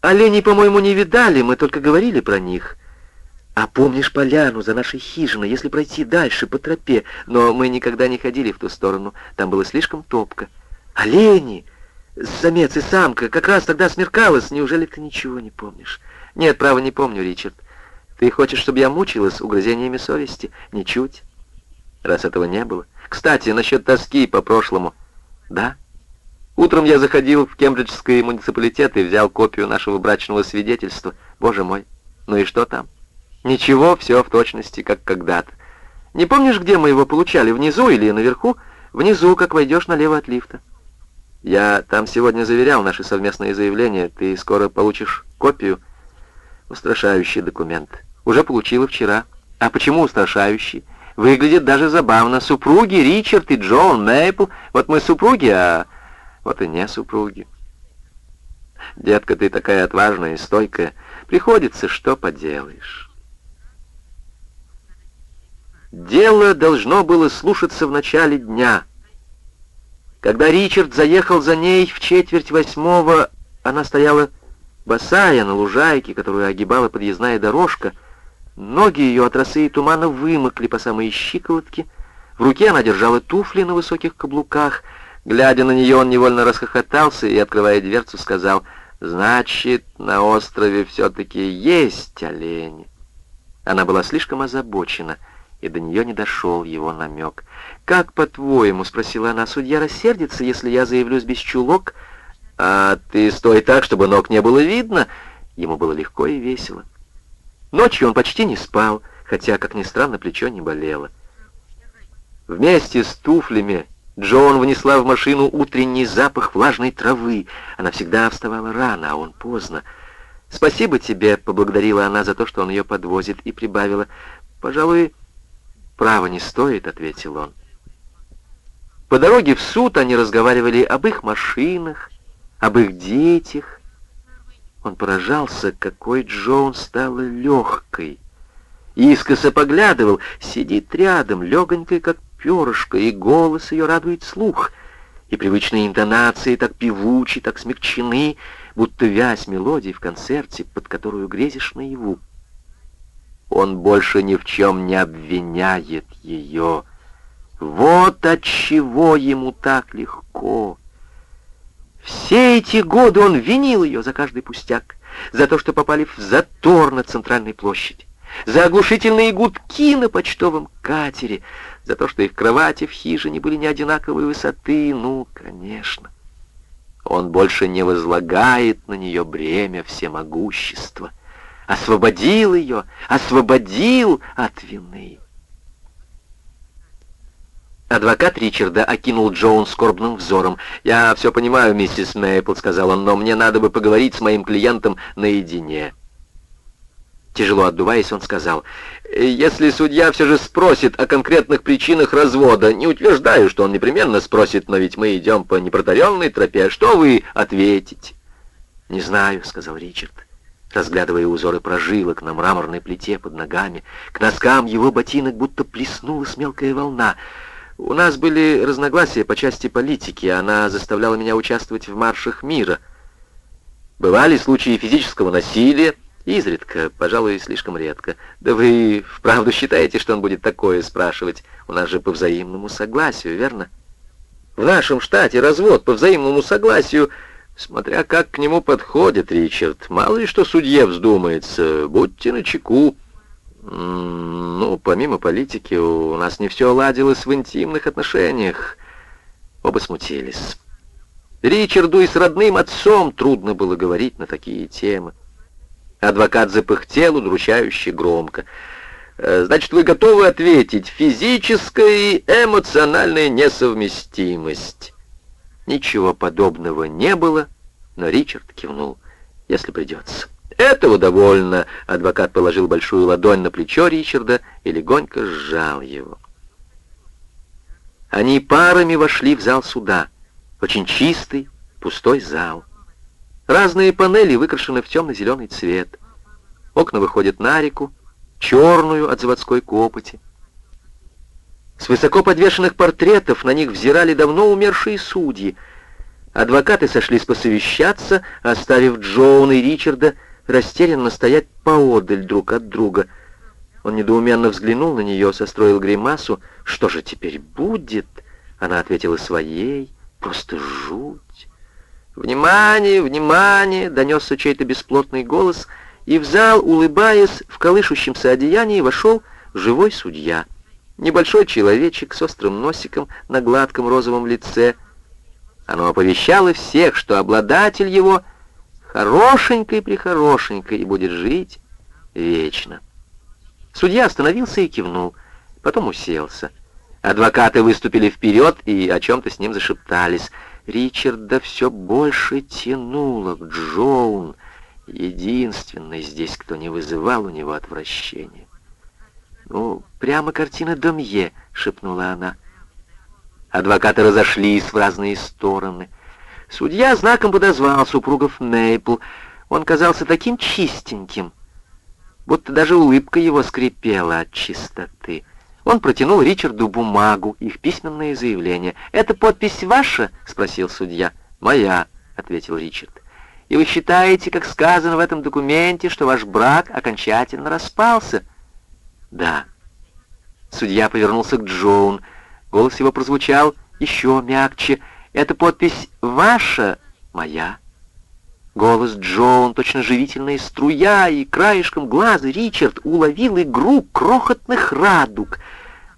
«Оленей, по-моему, не видали, мы только говорили про них». «А помнишь поляну за нашей хижиной, если пройти дальше по тропе? Но мы никогда не ходили в ту сторону, там было слишком топко». «Олени! Самец и самка, как раз тогда смеркалось, неужели ты ничего не помнишь?» «Нет, право, не помню, Ричард. Ты хочешь, чтобы я мучилась угрызениями совести? Ничуть. Раз этого не было. Кстати, насчет тоски по прошлому. Да?» Утром я заходил в Кембриджский муниципалитет и взял копию нашего брачного свидетельства. Боже мой, ну и что там? Ничего, все в точности, как когда-то. Не помнишь, где мы его получали, внизу или наверху? Внизу, как войдешь налево от лифта. Я там сегодня заверял наши совместные заявления. Ты скоро получишь копию. Устрашающий документ. Уже получила вчера. А почему устрашающий? Выглядит даже забавно. Супруги Ричард и Джон Мейпл. Вот мы супруги, а вот и не супруги. Детка, ты такая отважная и стойкая. Приходится, что поделаешь. Дело должно было слушаться в начале дня. Когда Ричард заехал за ней в четверть восьмого, она стояла босая на лужайке, которую огибала подъездная дорожка. Ноги ее от росы и тумана вымокли по самые щиколотки. В руке она держала туфли на высоких каблуках — Глядя на нее, он невольно расхохотался и, открывая дверцу, сказал, «Значит, на острове все-таки есть олени». Она была слишком озабочена, и до нее не дошел его намек. «Как, по-твоему?» — спросила она. «Судья рассердится, если я заявлюсь без чулок?» «А ты стой так, чтобы ног не было видно!» Ему было легко и весело. Ночью он почти не спал, хотя, как ни странно, плечо не болело. Вместе с туфлями Джоан внесла в машину утренний запах влажной травы. Она всегда вставала рано, а он поздно. «Спасибо тебе», — поблагодарила она за то, что он ее подвозит, и прибавила. «Пожалуй, право не стоит», — ответил он. По дороге в суд они разговаривали об их машинах, об их детях. Он поражался, какой Джоан стала легкой. Искоса поглядывал, сидит рядом, легонькой, как перышко, и голос ее радует слух, и привычные интонации так певучи, так смягчены, будто вязь мелодий в концерте, под которую грезишь наяву. Он больше ни в чем не обвиняет ее. Вот от чего ему так легко. Все эти годы он винил ее за каждый пустяк, за то, что попали в затор на центральной площади, за оглушительные гудки на почтовом катере, за то, что их кровати в хижине были не одинаковой высоты, ну, конечно. Он больше не возлагает на нее бремя всемогущества. Освободил ее, освободил от вины. Адвокат Ричарда окинул Джоун скорбным взором. «Я все понимаю, миссис Мейпл», — сказал он, — «но мне надо бы поговорить с моим клиентом наедине». Тяжело отдуваясь, он сказал, «Если судья все же спросит о конкретных причинах развода, не утверждаю, что он непременно спросит, но ведь мы идем по непротаренной тропе, что вы ответите?» «Не знаю», — сказал Ричард, разглядывая узоры прожилок на мраморной плите под ногами. К носкам его ботинок будто плеснулась мелкая волна. «У нас были разногласия по части политики, она заставляла меня участвовать в маршах мира. Бывали случаи физического насилия, Изредка, пожалуй, слишком редко. Да вы вправду считаете, что он будет такое спрашивать? У нас же по взаимному согласию, верно? В нашем штате развод по взаимному согласию, смотря как к нему подходит Ричард. Мало ли что судье вздумается, будьте начеку. Ну, помимо политики, у нас не все ладилось в интимных отношениях. Оба смутились. Ричарду и с родным отцом трудно было говорить на такие темы. Адвокат запыхтел удручающе громко. «Э, «Значит, вы готовы ответить? Физическая и эмоциональная несовместимость». Ничего подобного не было, но Ричард кивнул, если придется. «Этого довольно!» — адвокат положил большую ладонь на плечо Ричарда и легонько сжал его. Они парами вошли в зал суда. Очень чистый, пустой зал. Разные панели выкрашены в темно-зеленый цвет. Окна выходят на реку, черную от заводской копоти. С высоко подвешенных портретов на них взирали давно умершие судьи. Адвокаты сошлись посовещаться, оставив Джоуна и Ричарда растерянно стоять поодаль друг от друга. Он недоуменно взглянул на нее, состроил гримасу. «Что же теперь будет?» Она ответила своей. «Просто жуть!» «Внимание, внимание!» — донесся чей-то бесплотный голос, и в зал, улыбаясь, в колышущемся одеянии вошел живой судья. Небольшой человечек с острым носиком на гладком розовом лице. Оно оповещало всех, что обладатель его хорошенькой-прихорошенькой и будет жить вечно. Судья остановился и кивнул, потом уселся. Адвокаты выступили вперед и о чем-то с ним зашептались — Ричарда все больше тянуло к Джоун, единственной здесь, кто не вызывал у него отвращения. «Ну, прямо картина Домье», — шепнула она. Адвокаты разошлись в разные стороны. Судья знаком подозвал супругов Мейпл. Он казался таким чистеньким, будто даже улыбка его скрипела от чистоты. Он протянул Ричарду бумагу, их письменное заявление. «Это подпись ваша?» — спросил судья. «Моя», — ответил Ричард. «И вы считаете, как сказано в этом документе, что ваш брак окончательно распался?» «Да». Судья повернулся к Джоун. Голос его прозвучал еще мягче. «Эта подпись ваша?» «Моя». Голос Джоун, точно живительная струя, и краешком глаза Ричард уловил игру крохотных радуг.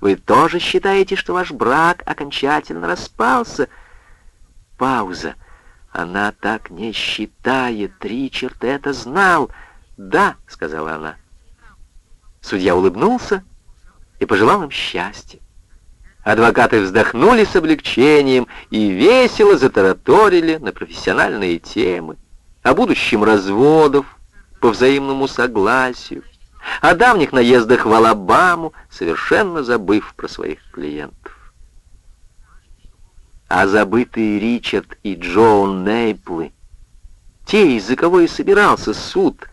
«Вы тоже считаете, что ваш брак окончательно распался?» Пауза. «Она так не считает, Ричард это знал!» «Да», — сказала она. Судья улыбнулся и пожелал им счастья. Адвокаты вздохнули с облегчением и весело затараторили на профессиональные темы о будущем разводов по взаимному согласию, о давних наездах в Алабаму, совершенно забыв про своих клиентов. А забытые Ричард и Джоун Нейплы, те, из-за кого и собирался суд,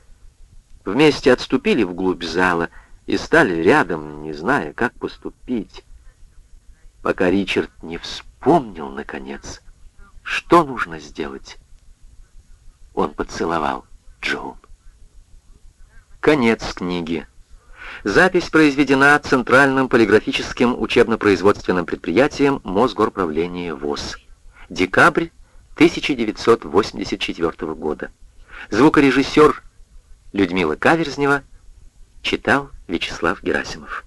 вместе отступили вглубь зала и стали рядом, не зная, как поступить, пока Ричард не вспомнил, наконец, что нужно сделать он поцеловал Джоун. Конец книги. Запись произведена Центральным полиграфическим учебно-производственным предприятием Мосгорправления ВОЗ. Декабрь 1984 года. Звукорежиссер Людмила Каверзнева читал Вячеслав Герасимов.